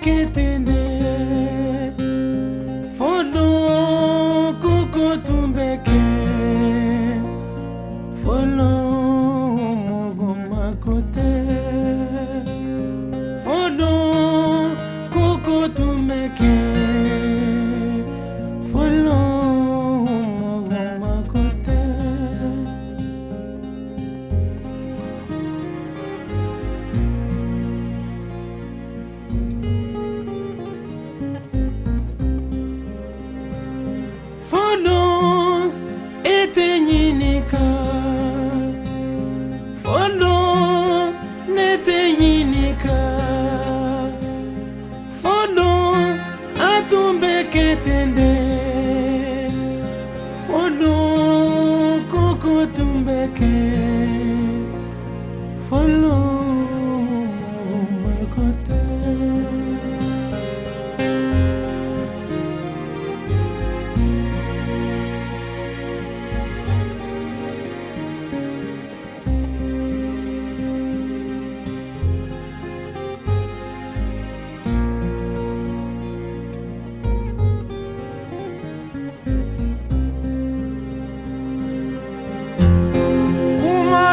que tener. Atumbeketende Folo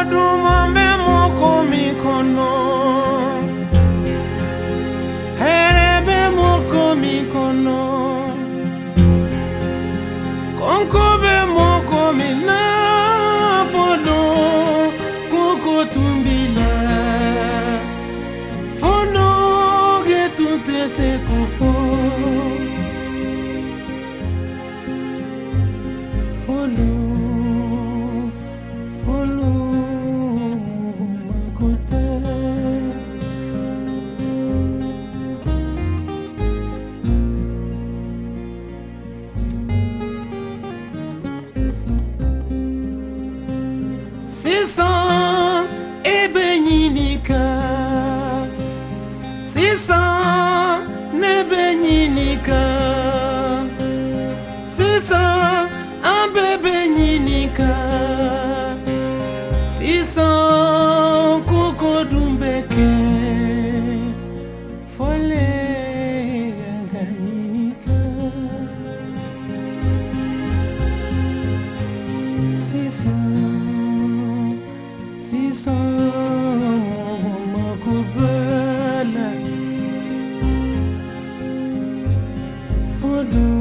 kumadumambe moko mikono. Herebe moko mikono. Konkobe moko mina fodo Sisan ebenyinika. Sisan nebenyinika. Sisan abebenyinika Sisan kokodumbeke. Fole ganyinika Sisan Follow